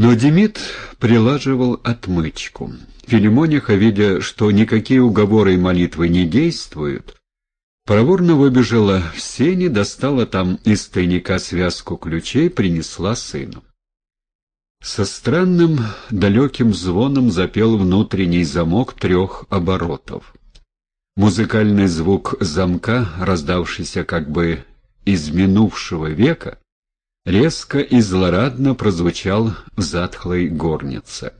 Но Демид прилаживал отмычку. Филимониха, видя, что никакие уговоры и молитвы не действуют, проворно выбежала в сени, достала там из тайника связку ключей, принесла сыну. Со странным далеким звоном запел внутренний замок трех оборотов. Музыкальный звук замка, раздавшийся как бы из минувшего века, резко и злорадно прозвучал в затхлой горнице.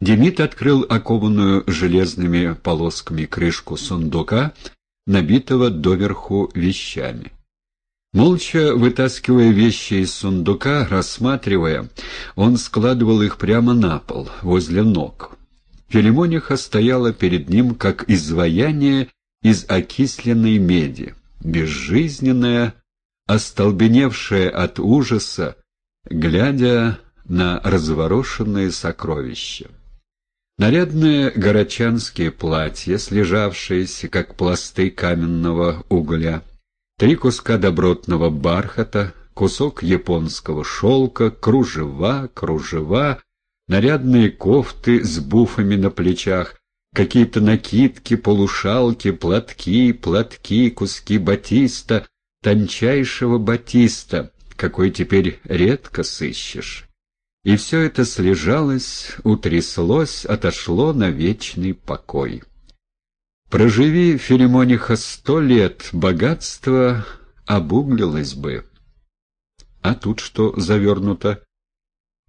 Демид открыл окованную железными полосками крышку сундука, набитого доверху вещами. Молча вытаскивая вещи из сундука, рассматривая, он складывал их прямо на пол, возле ног. Филимониха стояла перед ним, как изваяние из окисленной меди, безжизненная, остолбеневшая от ужаса, глядя на разворошенные сокровища. Нарядные горочанские платья, слежавшиеся, как пласты каменного угля, три куска добротного бархата, кусок японского шелка, кружева, кружева, нарядные кофты с буфами на плечах, какие-то накидки, полушалки, платки, платки, куски батиста, тончайшего батиста, какой теперь редко сыщешь. И все это слежалось, утряслось, отошло на вечный покой. Проживи, Филимониха, сто лет, богатство обуглилось бы. А тут что завернуто?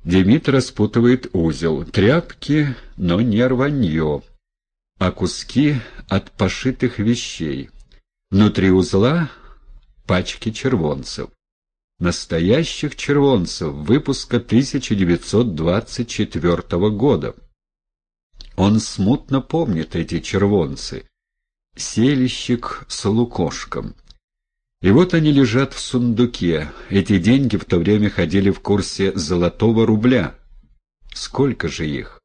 Демид распутывает узел. Тряпки, но не рванье, а куски от пошитых вещей. Внутри узла пачки червонцев. Настоящих червонцев выпуска 1924 года. Он смутно помнит эти червонцы. Селищик с лукошком. И вот они лежат в сундуке. Эти деньги в то время ходили в курсе золотого рубля. Сколько же их?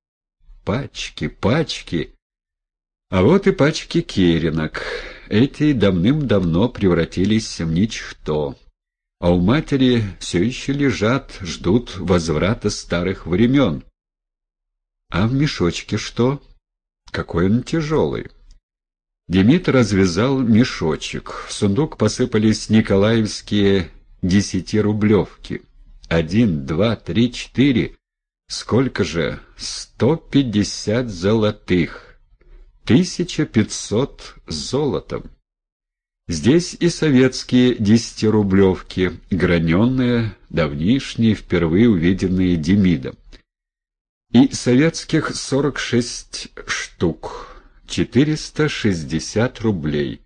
Пачки, пачки. А вот и пачки керенок. Эти давным-давно превратились в ничто. А у матери все еще лежат, ждут возврата старых времен. А в мешочке что? Какой он тяжелый. Демид развязал мешочек. В сундук посыпались николаевские десятирублевки. Один, два, три, четыре. Сколько же? Сто пятьдесят золотых. 1500 с золотом. Здесь и советские десятирублевки, граненные, давнишние, впервые увиденные Демидом. И советских 46 штук, 460 рублей.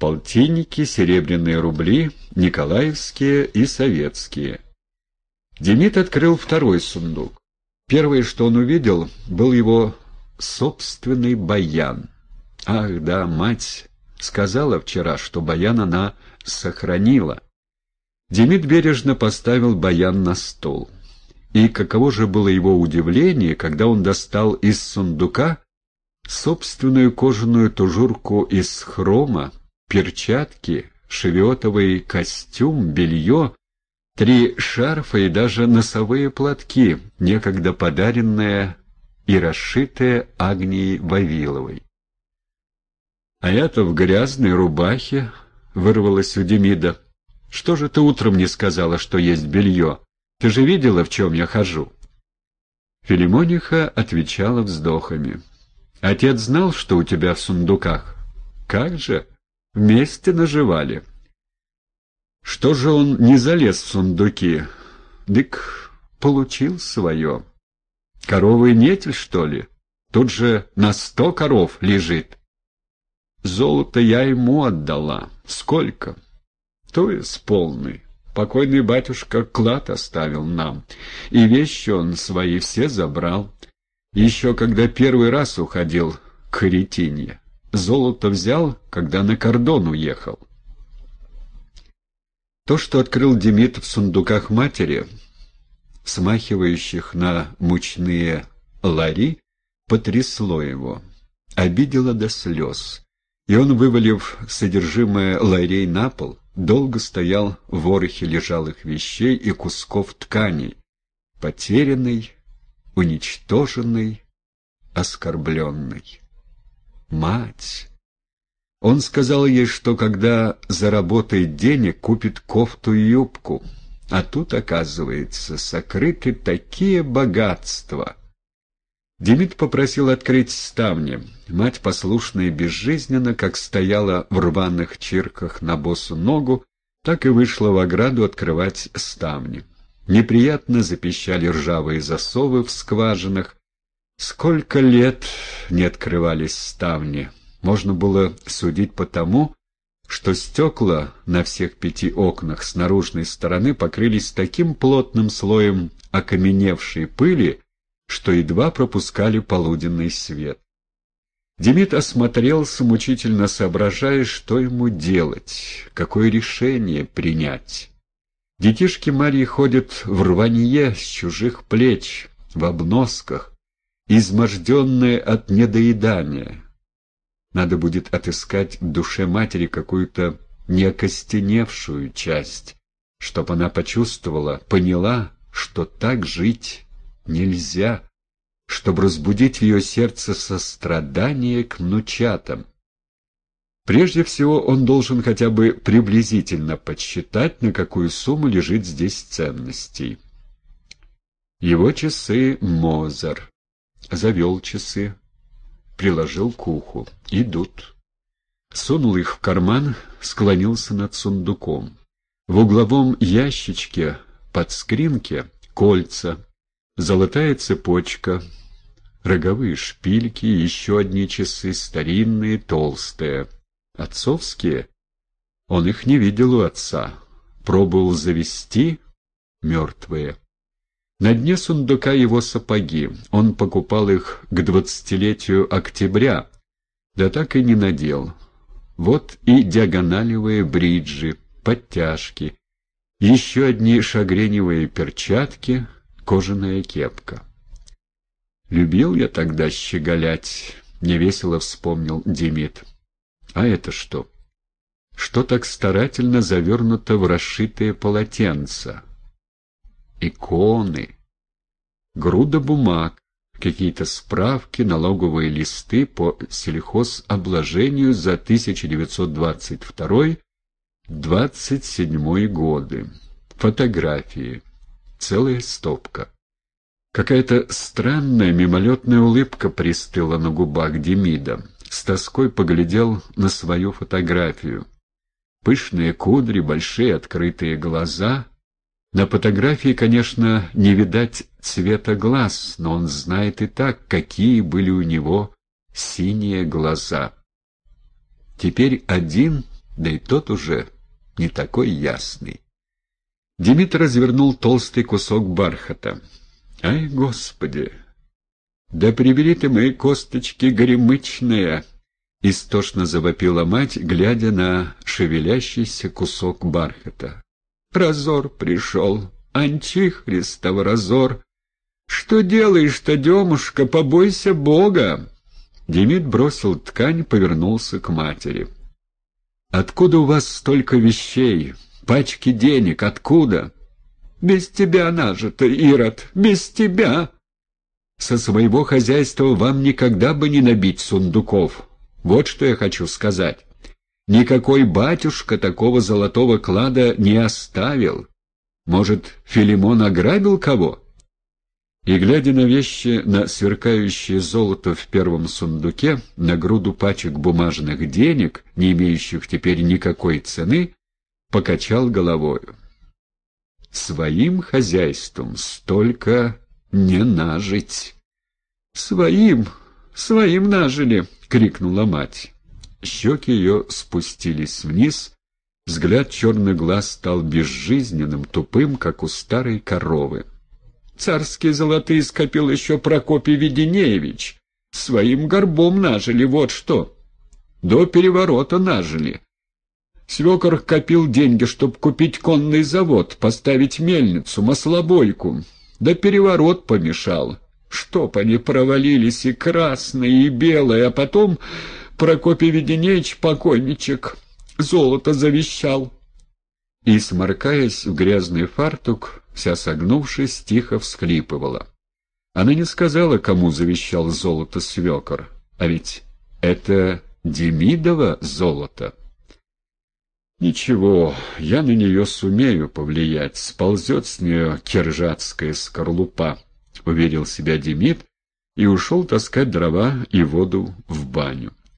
Полтинники, серебряные рубли, николаевские и советские. Демид открыл второй сундук. Первое, что он увидел, был его собственный баян. Ах, да, мать сказала вчера, что баян она сохранила. Демид бережно поставил баян на стол. И каково же было его удивление, когда он достал из сундука собственную кожаную тужурку из хрома, перчатки, шевиотовый костюм, белье, три шарфа и даже носовые платки, некогда подаренные и расшитая Агнией Вавиловой. «А я-то в грязной рубахе», — вырвалась у Демида. «Что же ты утром не сказала, что есть белье? Ты же видела, в чем я хожу?» Филимониха отвечала вздохами. «Отец знал, что у тебя в сундуках?» «Как же? Вместе наживали». «Что же он не залез в сундуки?» «Дык получил свое». Коровы нетель, что ли? Тут же на сто коров лежит. Золото я ему отдала. Сколько? То есть полный. Покойный батюшка клад оставил нам, и вещи он свои все забрал. Еще когда первый раз уходил к Харитинье. Золото взял, когда на кордон уехал. То, что открыл Демид в сундуках матери, смахивающих на мучные лари, потрясло его, обидело до слез. И он, вывалив содержимое ларей на пол, долго стоял в ворохе лежалых вещей и кусков тканей, потерянный, уничтоженный, оскорбленный. Мать! Он сказал ей, что когда заработает денег, купит кофту и юбку, а тут, оказывается, сокрыты такие богатства. Демид попросил открыть ставни. Мать, послушная и безжизненно, как стояла в рваных чирках на босу ногу, так и вышла в ограду открывать ставни. Неприятно запищали ржавые засовы в скважинах. Сколько лет не открывались ставни. Можно было судить по тому, что стекла на всех пяти окнах с наружной стороны покрылись таким плотным слоем окаменевшей пыли, что едва пропускали полуденный свет. Демид осмотрелся, мучительно соображая, что ему делать, какое решение принять. Детишки Марьи ходят в рванье с чужих плеч, в обносках, изможденные от недоедания. Надо будет отыскать в душе матери какую-то неокостеневшую часть, чтоб она почувствовала, поняла, что так жить нельзя, чтобы разбудить в ее сердце сострадание к внучатам. Прежде всего, он должен хотя бы приблизительно подсчитать, на какую сумму лежит здесь ценностей. Его часы Мозер. Завел часы, приложил к уху. Идут. Сунул их в карман, склонился над сундуком. В угловом ящичке под скринке кольца, золотая цепочка, роговые шпильки, еще одни часы, старинные, толстые. Отцовские? Он их не видел у отца. Пробовал завести мертвые. На дне сундука его сапоги. Он покупал их к двадцатилетию октября, да так и не надел. Вот и диагоналевые бриджи, подтяжки, еще одни шагреневые перчатки, кожаная кепка. «Любил я тогда щеголять», — невесело вспомнил Демид. «А это что?» «Что так старательно завернуто в расшитые полотенца?» «Иконы!» «Груда бумаг, какие-то справки, налоговые листы по сельхозобложению за 1922-27 годы, фотографии, целая стопка. Какая-то странная мимолетная улыбка пристыла на губах Демида. С тоской поглядел на свою фотографию. Пышные кудри, большие открытые глаза. На фотографии, конечно, не видать цвета глаз, но он знает и так, какие были у него синие глаза. Теперь один, да и тот уже не такой ясный. Демид развернул толстый кусок бархата. Ай, Господи! Да прибери ты мои косточки горемычные! Истошно завопила мать, глядя на шевелящийся кусок бархата. Разор пришел, антихристов разор. Что делаешь-то, демушка, побойся Бога! Демид бросил ткань, повернулся к матери. «Откуда у вас столько вещей? Пачки денег, откуда?» Без тебя нажито, Ирод, без тебя. Со своего хозяйства вам никогда бы не набить сундуков. Вот что я хочу сказать. Никакой батюшка такого золотого клада не оставил. Может, Филимон ограбил кого? И, глядя на вещи, на сверкающее золото в первом сундуке, на груду пачек бумажных денег, не имеющих теперь никакой цены, покачал головою. Своим хозяйством столько не нажить. «Своим, своим нажили!» — крикнула мать. Щеки ее спустились вниз, взгляд черный глаз стал безжизненным, тупым, как у старой коровы. «Царские золотые скопил еще Прокопий Веденеевич. Своим горбом нажили, вот что. До переворота нажили. Свекор копил деньги, чтобы купить конный завод, поставить мельницу, маслобойку. Да переворот помешал. Чтоб они провалились и красные, и белые, а потом Прокопий Веденеевич, покойничек, золото завещал. и, сморкаясь в грязный фартук, вся согнувшись, тихо всхлипывала. Она не сказала, кому завещал золото свекор, а ведь это Демидово золото. Ничего, я на нее сумею повлиять, сползет с нее киржатская скорлупа, — уверил себя Демид и ушел таскать дрова и воду в баню.